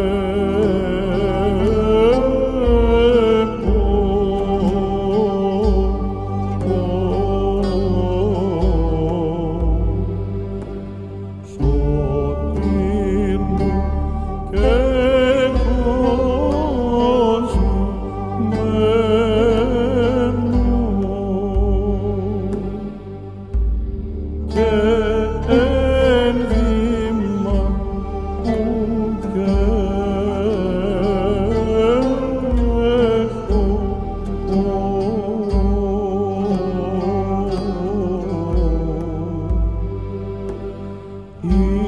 world. Oh.